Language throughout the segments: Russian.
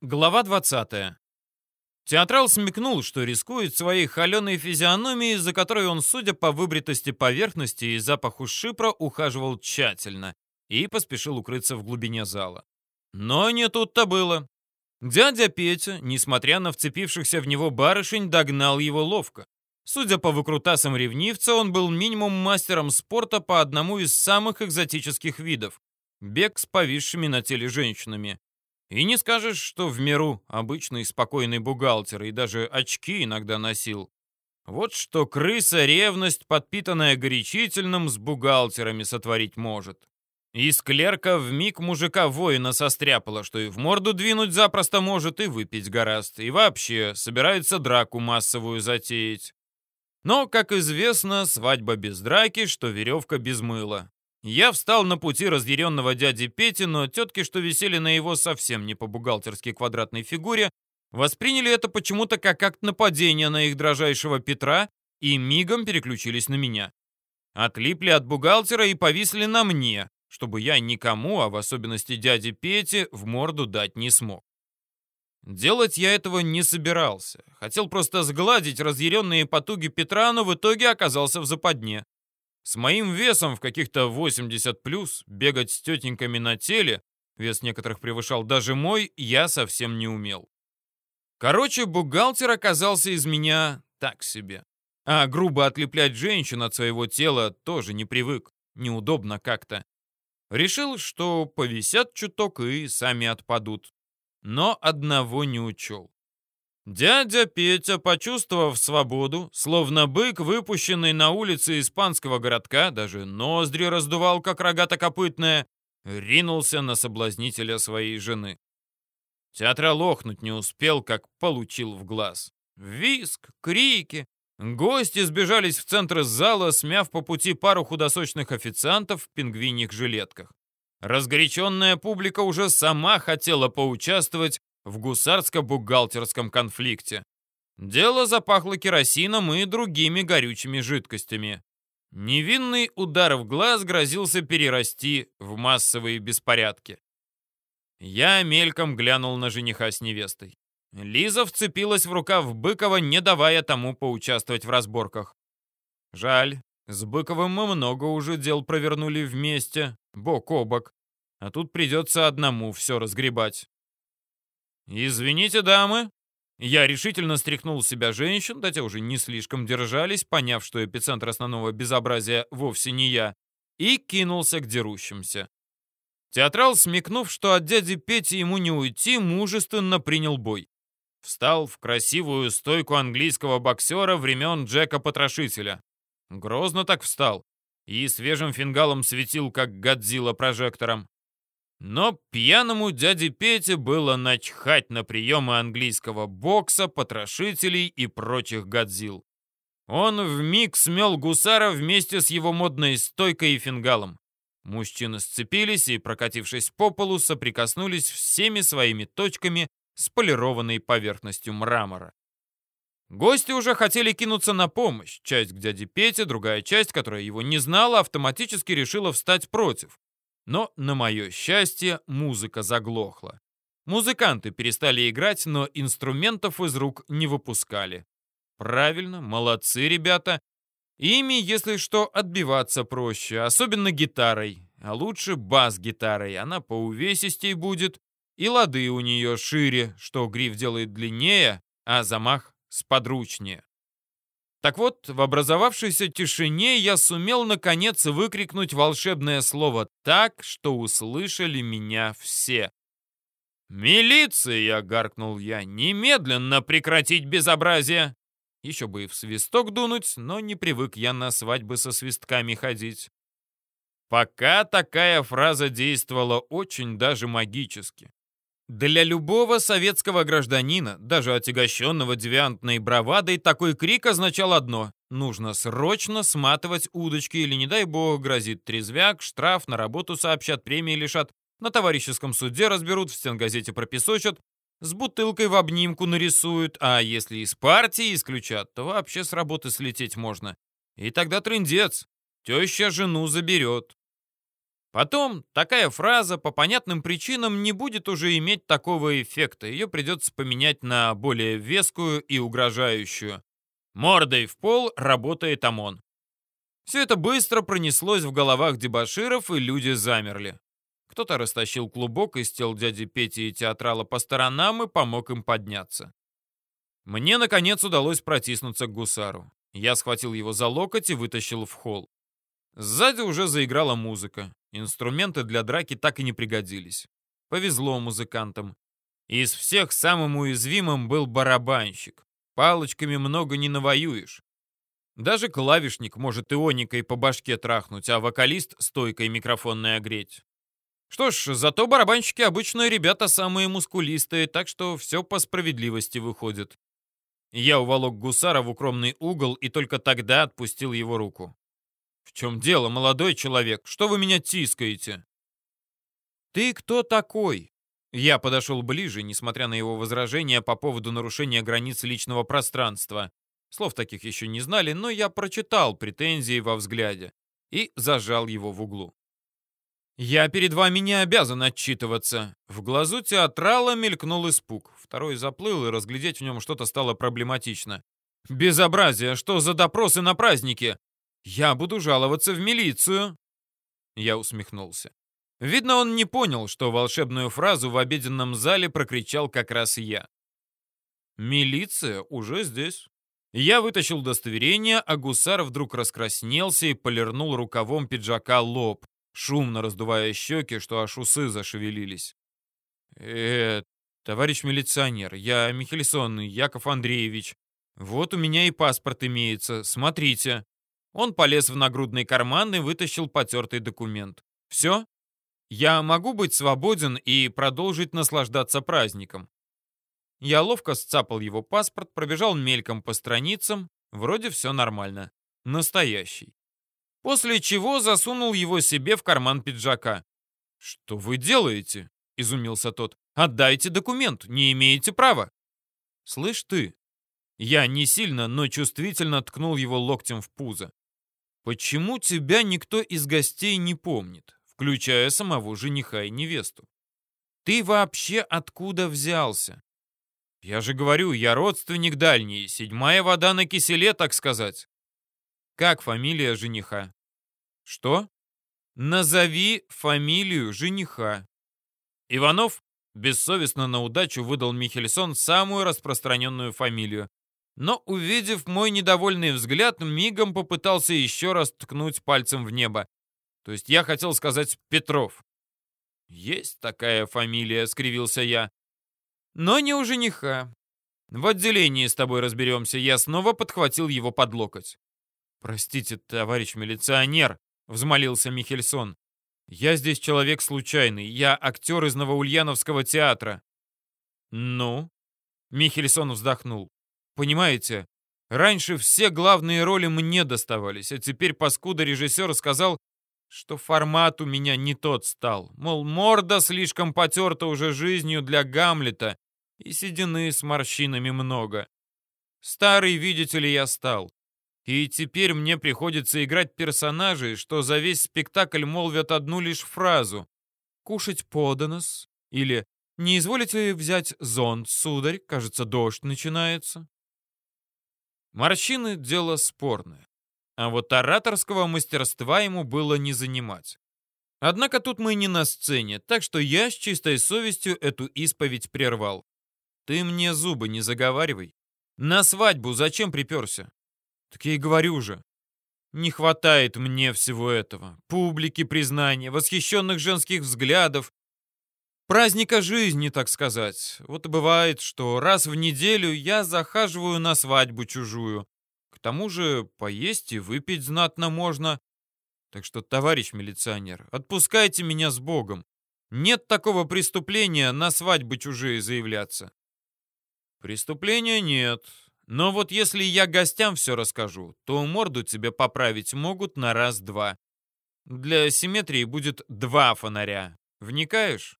Глава 20. Театрал смекнул, что рискует своей холеной физиономией, за которой он, судя по выбритости поверхности и запаху шипра, ухаживал тщательно, и поспешил укрыться в глубине зала. Но не тут-то было. Дядя Петя, несмотря на вцепившихся в него барышень, догнал его ловко. Судя по выкрутасам ревнивца, он был минимум мастером спорта по одному из самых экзотических видов — бег с повисшими на теле женщинами. И не скажешь, что в миру обычный спокойный бухгалтер и даже очки иногда носил. Вот что крыса ревность, подпитанная горячительным, с бухгалтерами сотворить может. Из клерка в миг мужика воина состряпала, что и в морду двинуть запросто может, и выпить гораст, и вообще собирается драку массовую затеять. Но, как известно, свадьба без драки, что веревка без мыла. Я встал на пути разъяренного дяди Пети, но тетки, что висели на его совсем не по-бухгалтерски квадратной фигуре, восприняли это почему-то как акт нападения на их дрожайшего Петра и мигом переключились на меня. Отлипли от бухгалтера и повисли на мне, чтобы я никому, а в особенности дяде Пете, в морду дать не смог. Делать я этого не собирался. Хотел просто сгладить разъяренные потуги Петра, но в итоге оказался в западне. С моим весом в каких-то 80 плюс бегать с тетеньками на теле, вес некоторых превышал даже мой, я совсем не умел. Короче, бухгалтер оказался из меня так себе. А грубо отлеплять женщин от своего тела тоже не привык, неудобно как-то. Решил, что повисят чуток и сами отпадут. Но одного не учел. Дядя Петя, почувствовав свободу, словно бык, выпущенный на улице испанского городка, даже ноздри раздувал, как рогато-копытная, ринулся на соблазнителя своей жены. Театрал охнуть не успел, как получил в глаз. Виск, крики. Гости сбежались в центр зала, смяв по пути пару худосочных официантов в пингвиньих жилетках. Разгоряченная публика уже сама хотела поучаствовать в гусарско-бухгалтерском конфликте. Дело запахло керосином и другими горючими жидкостями. Невинный удар в глаз грозился перерасти в массовые беспорядки. Я мельком глянул на жениха с невестой. Лиза вцепилась в рукав Быкова, не давая тому поучаствовать в разборках. Жаль, с Быковым мы много уже дел провернули вместе, бок о бок. А тут придется одному все разгребать. «Извините, дамы». Я решительно стряхнул с себя женщин, да те уже не слишком держались, поняв, что эпицентр основного безобразия вовсе не я, и кинулся к дерущимся. Театрал, смекнув, что от дяди Пети ему не уйти, мужественно принял бой. Встал в красивую стойку английского боксера времен Джека Потрошителя. Грозно так встал и свежим фингалом светил, как Годзилла прожектором. Но пьяному дяде Пете было начхать на приемы английского бокса, потрошителей и прочих годзил. Он вмиг смел гусара вместе с его модной стойкой и фингалом. Мужчины сцепились и, прокатившись по полу, соприкоснулись всеми своими точками с полированной поверхностью мрамора. Гости уже хотели кинуться на помощь. Часть к дяде Пете, другая часть, которая его не знала, автоматически решила встать против. Но, на мое счастье, музыка заглохла. Музыканты перестали играть, но инструментов из рук не выпускали. Правильно, молодцы ребята. Ими, если что, отбиваться проще, особенно гитарой. А лучше бас-гитарой, она поувесистей будет, и лады у нее шире, что гриф делает длиннее, а замах сподручнее. Так вот, в образовавшейся тишине я сумел наконец выкрикнуть волшебное слово так, что услышали меня все. «Милиция!» — гаркнул я. «Немедленно прекратить безобразие!» Еще бы и в свисток дунуть, но не привык я на свадьбы со свистками ходить. Пока такая фраза действовала очень даже магически. Для любого советского гражданина, даже отягощенного девиантной бравадой, такой крик означал одно — нужно срочно сматывать удочки или, не дай бог, грозит трезвяк, штраф, на работу сообщат, премии лишат, на товарищеском суде разберут, в стенгазете пропесочат, с бутылкой в обнимку нарисуют, а если из партии исключат, то вообще с работы слететь можно. И тогда трындец, теща жену заберет. Потом такая фраза по понятным причинам не будет уже иметь такого эффекта. Ее придется поменять на более вескую и угрожающую. Мордой в пол работает ОМОН. Все это быстро пронеслось в головах дебоширов, и люди замерли. Кто-то растащил клубок из тел дяди Пети и театрала по сторонам и помог им подняться. Мне, наконец, удалось протиснуться к гусару. Я схватил его за локоть и вытащил в холл. Сзади уже заиграла музыка. Инструменты для драки так и не пригодились. Повезло музыкантам. Из всех самым уязвимым был барабанщик. Палочками много не навоюешь. Даже клавишник может ионикой по башке трахнуть, а вокалист стойкой микрофонной огреть. Что ж, зато барабанщики обычно ребята самые мускулистые, так что все по справедливости выходит. Я уволок гусара в укромный угол и только тогда отпустил его руку. «В чем дело, молодой человек? Что вы меня тискаете?» «Ты кто такой?» Я подошел ближе, несмотря на его возражения по поводу нарушения границ личного пространства. Слов таких еще не знали, но я прочитал претензии во взгляде и зажал его в углу. «Я перед вами не обязан отчитываться». В глазу театрала мелькнул испуг. Второй заплыл, и разглядеть в нем что-то стало проблематично. «Безобразие! Что за допросы на празднике? Я буду жаловаться в милицию!» Я усмехнулся. Видно, он не понял, что волшебную фразу в обеденном зале прокричал как раз я. «Милиция уже здесь». Я вытащил удостоверение, а гусар вдруг раскраснелся и полирнул рукавом пиджака лоб шумно раздувая щеки, что аж усы зашевелились. «Э, товарищ милиционер, я Михельсон Яков Андреевич. Вот у меня и паспорт имеется, смотрите». Он полез в нагрудный карман и вытащил потертый документ. «Все? Я могу быть свободен и продолжить наслаждаться праздником». Я ловко сцапал его паспорт, пробежал мельком по страницам. Вроде все нормально. Настоящий после чего засунул его себе в карман пиджака. «Что вы делаете?» — изумился тот. «Отдайте документ, не имеете права». «Слышь ты!» Я не сильно, но чувствительно ткнул его локтем в пузо. «Почему тебя никто из гостей не помнит, включая самого жениха и невесту? Ты вообще откуда взялся?» «Я же говорю, я родственник дальний, седьмая вода на киселе, так сказать». Как фамилия жениха? Что? Назови фамилию жениха. Иванов бессовестно на удачу выдал Михельсон самую распространенную фамилию. Но, увидев мой недовольный взгляд, мигом попытался еще раз ткнуть пальцем в небо. То есть я хотел сказать Петров. «Есть такая фамилия», — скривился я. «Но не у жениха. В отделении с тобой разберемся». Я снова подхватил его под локоть. «Простите, товарищ милиционер», — взмолился Михельсон. «Я здесь человек случайный. Я актер из Новоульяновского театра». «Ну?» — Михельсон вздохнул. «Понимаете, раньше все главные роли мне доставались, а теперь паскуда режиссер сказал, что формат у меня не тот стал. Мол, морда слишком потерта уже жизнью для Гамлета, и седины с морщинами много. Старый, видите ли, я стал. И теперь мне приходится играть персонажей, что за весь спектакль молвят одну лишь фразу «Кушать подано-с» или «Не изволите взять зонт, сударь? Кажется, дождь начинается». Морщины — дело спорное. А вот ораторского мастерства ему было не занимать. Однако тут мы не на сцене, так что я с чистой совестью эту исповедь прервал. Ты мне зубы не заговаривай. На свадьбу зачем приперся? Так я и говорю же. Не хватает мне всего этого. Публики, признания, восхищенных женских взглядов. Праздника жизни, так сказать. Вот и бывает, что раз в неделю я захаживаю на свадьбу чужую. К тому же поесть и выпить знатно можно. Так что, товарищ милиционер, отпускайте меня с Богом. Нет такого преступления на свадьбы чужие заявляться. Преступления нет, но вот если я гостям все расскажу, то морду тебе поправить могут на раз-два. Для симметрии будет два фонаря. Вникаешь?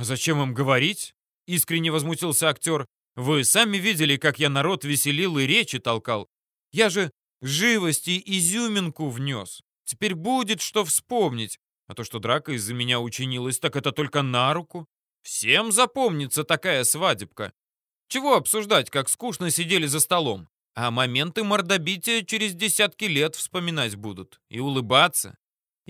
«А зачем им говорить? Искренне возмутился актер. Вы сами видели, как я народ веселил и речи толкал. Я же живости и изюминку внес. Теперь будет что вспомнить. А то, что драка из-за меня учинилась, так это только на руку. Всем запомнится такая свадебка. Чего обсуждать, как скучно сидели за столом? А моменты мордобития через десятки лет вспоминать будут. И улыбаться.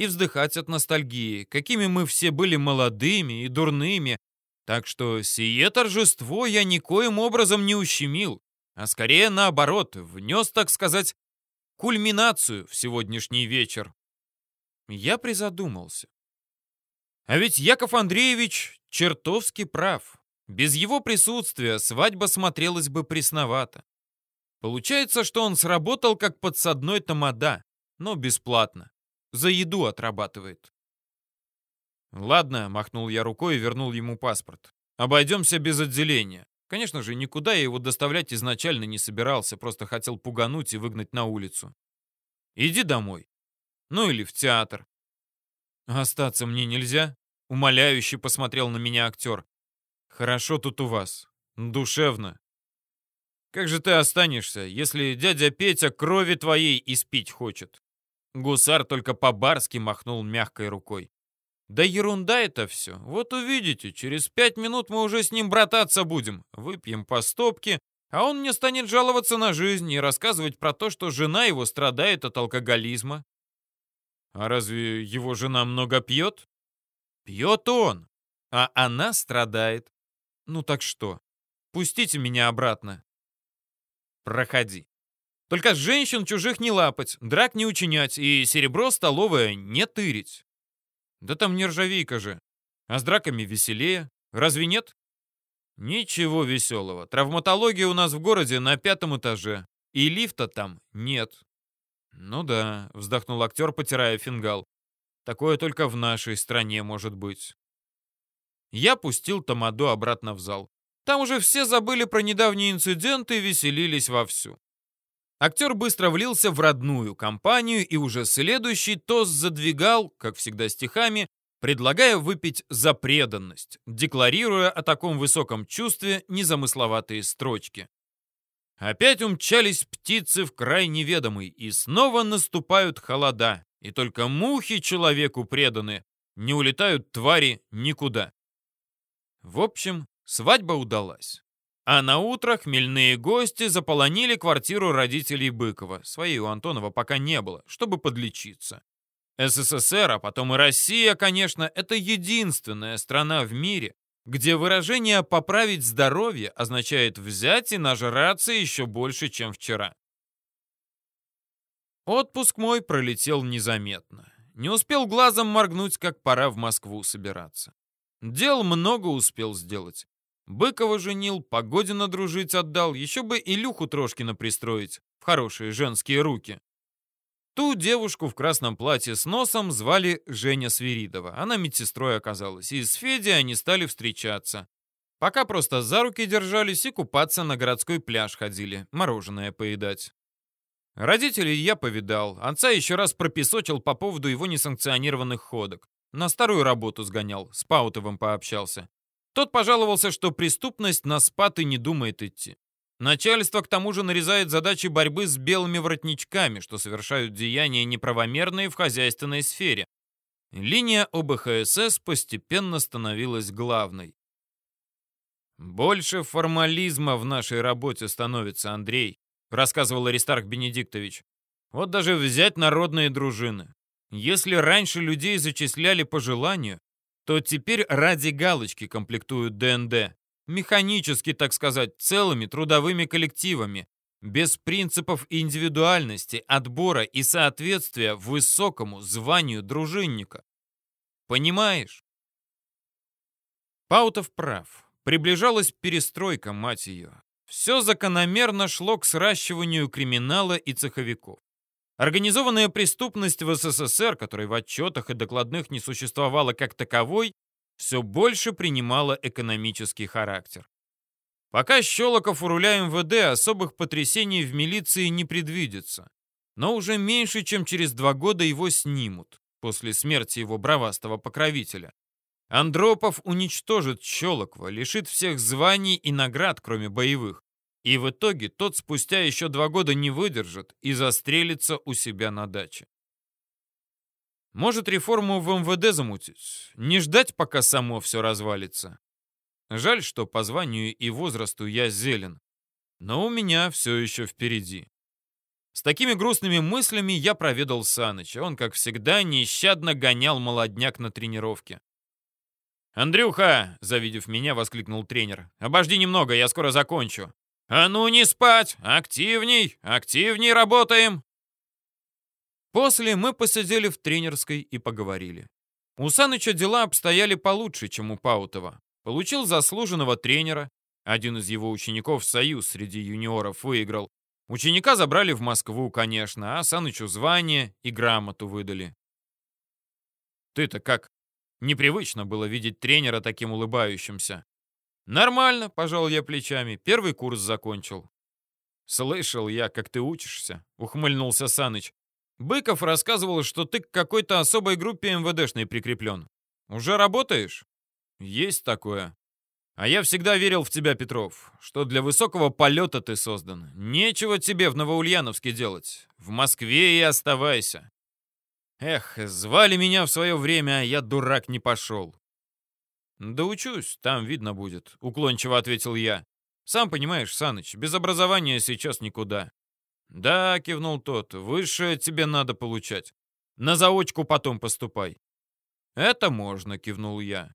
И вздыхать от ностальгии, какими мы все были молодыми и дурными. Так что сие торжество я никоим образом не ущемил, а скорее наоборот, внес, так сказать, кульминацию в сегодняшний вечер. Я призадумался. А ведь Яков Андреевич чертовски прав. Без его присутствия свадьба смотрелась бы пресновато. Получается, что он сработал как подсадной тамада, но бесплатно. За еду отрабатывает. «Ладно», — махнул я рукой и вернул ему паспорт. «Обойдемся без отделения. Конечно же, никуда я его доставлять изначально не собирался, просто хотел пугануть и выгнать на улицу. Иди домой. Ну или в театр». «Остаться мне нельзя?» — умоляюще посмотрел на меня актер. «Хорошо тут у вас. Душевно. Как же ты останешься, если дядя Петя крови твоей испить хочет?» Гусар только по-барски махнул мягкой рукой. «Да ерунда это все. Вот увидите, через пять минут мы уже с ним брататься будем. Выпьем по стопке, а он мне станет жаловаться на жизнь и рассказывать про то, что жена его страдает от алкоголизма». «А разве его жена много пьет?» «Пьет он, а она страдает. Ну так что, пустите меня обратно». Проходи. Только женщин чужих не лапать, драк не учинять и серебро столовое не тырить. Да там нержавейка же. А с драками веселее. Разве нет? Ничего веселого. Травматология у нас в городе на пятом этаже. И лифта там нет. Ну да, вздохнул актер, потирая фингал. Такое только в нашей стране может быть. Я пустил Тамадо обратно в зал. Там уже все забыли про недавний инцидент и веселились вовсю. Актер быстро влился в родную компанию и уже следующий тост задвигал, как всегда стихами, предлагая выпить за преданность, декларируя о таком высоком чувстве незамысловатые строчки. Опять умчались птицы в край неведомый, и снова наступают холода, и только мухи человеку преданы, не улетают твари никуда. В общем, Свадьба удалась. А на утро хмельные гости заполонили квартиру родителей Быкова. Своей у Антонова пока не было, чтобы подлечиться. СССР, а потом и Россия, конечно, это единственная страна в мире, где выражение «поправить здоровье» означает взять и нажраться еще больше, чем вчера. Отпуск мой пролетел незаметно. Не успел глазом моргнуть, как пора в Москву собираться. Дел много успел сделать. Быкова женил, Погодина дружить отдал, еще бы Илюху Трошкина пристроить в хорошие женские руки. Ту девушку в красном платье с носом звали Женя Свиридова. Она медсестрой оказалась, и с Федей они стали встречаться. Пока просто за руки держались и купаться на городской пляж ходили, мороженое поедать. Родителей я повидал, отца еще раз пропесочил по поводу его несанкционированных ходок. На старую работу сгонял, с Паутовым пообщался. Тот пожаловался, что преступность на спад и не думает идти. Начальство к тому же нарезает задачи борьбы с белыми воротничками, что совершают деяния неправомерные в хозяйственной сфере. Линия ОБХСС постепенно становилась главной. «Больше формализма в нашей работе становится, Андрей», рассказывал Аристарх Бенедиктович. «Вот даже взять народные дружины. Если раньше людей зачисляли по желанию, то теперь ради галочки комплектуют ДНД. Механически, так сказать, целыми трудовыми коллективами, без принципов индивидуальности, отбора и соответствия высокому званию дружинника. Понимаешь? Паутов прав. Приближалась перестройка, мать ее. Все закономерно шло к сращиванию криминала и цеховиков. Организованная преступность в СССР, которой в отчетах и докладных не существовало как таковой, все больше принимала экономический характер. Пока Щелоков у руля МВД особых потрясений в милиции не предвидится. Но уже меньше, чем через два года его снимут, после смерти его бравастого покровителя. Андропов уничтожит Щелокова, лишит всех званий и наград, кроме боевых, и в итоге тот спустя еще два года не выдержит и застрелится у себя на даче. Может, реформу в МВД замутить? Не ждать, пока само все развалится? Жаль, что по званию и возрасту я зелен. Но у меня все еще впереди. С такими грустными мыслями я проведал Саныча. Он, как всегда, нещадно гонял молодняк на тренировке. «Андрюха!» — завидев меня, воскликнул тренер. «Обожди немного, я скоро закончу». «А ну не спать! Активней! Активней работаем!» После мы посидели в тренерской и поговорили. У Саныча дела обстояли получше, чем у Паутова. Получил заслуженного тренера. Один из его учеников союз среди юниоров выиграл. Ученика забрали в Москву, конечно, а Санычу звание и грамоту выдали. Ты-то как? Непривычно было видеть тренера таким улыбающимся. Нормально, пожал я плечами. Первый курс закончил. Слышал я, как ты учишься, ухмыльнулся Саныч. Быков рассказывал, что ты к какой-то особой группе МВДшной прикреплен. Уже работаешь? Есть такое. А я всегда верил в тебя, Петров, что для высокого полета ты создан. Нечего тебе в Новоульяновске делать. В Москве и оставайся. Эх, звали меня в свое время, а я, дурак, не пошел. Да учусь, там видно будет, уклончиво ответил я. Сам понимаешь, Саныч, без образования сейчас никуда. «Да», — кивнул тот, — «высшее тебе надо получать. На заочку потом поступай». «Это можно», — кивнул я.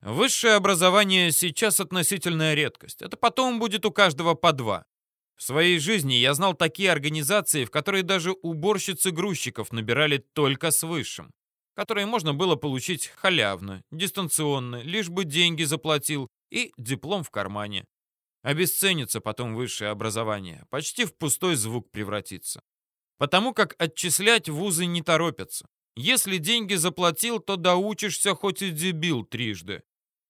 «Высшее образование сейчас относительная редкость. Это потом будет у каждого по два. В своей жизни я знал такие организации, в которые даже уборщицы грузчиков набирали только с высшим, которые можно было получить халявно, дистанционно, лишь бы деньги заплатил и диплом в кармане. Обесценится потом высшее образование, почти в пустой звук превратится. Потому как отчислять вузы не торопятся. Если деньги заплатил, то доучишься хоть и дебил трижды.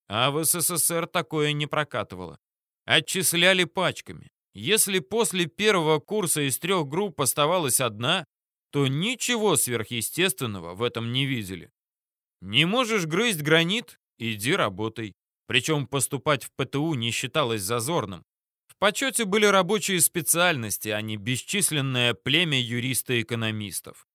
А в СССР такое не прокатывало. Отчисляли пачками. Если после первого курса из трех групп оставалась одна, то ничего сверхъестественного в этом не видели. Не можешь грызть гранит? Иди работай. Причем поступать в ПТУ не считалось зазорным. В почете были рабочие специальности, а не бесчисленное племя юриста-экономистов.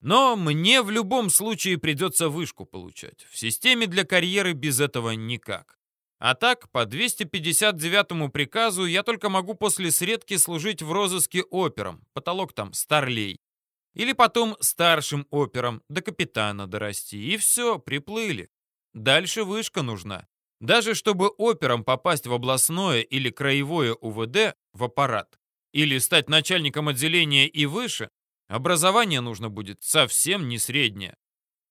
Но мне в любом случае придется вышку получать. В системе для карьеры без этого никак. А так, по 259 приказу я только могу после средки служить в розыске опером, потолок там старлей. Или потом старшим опером, до капитана дорасти. И все, приплыли. Дальше вышка нужна. Даже чтобы опером попасть в областное или краевое УВД в аппарат, или стать начальником отделения и выше, образование нужно будет совсем не среднее.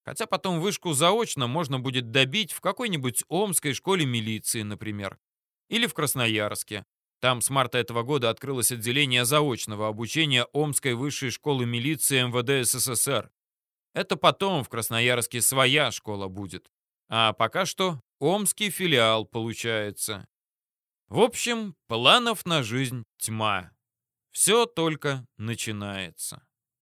Хотя потом вышку заочно можно будет добить в какой-нибудь Омской школе милиции, например. Или в Красноярске. Там с марта этого года открылось отделение заочного обучения Омской высшей школы милиции МВД СССР. Это потом в Красноярске своя школа будет. А пока что омский филиал получается. В общем, планов на жизнь тьма. Все только начинается.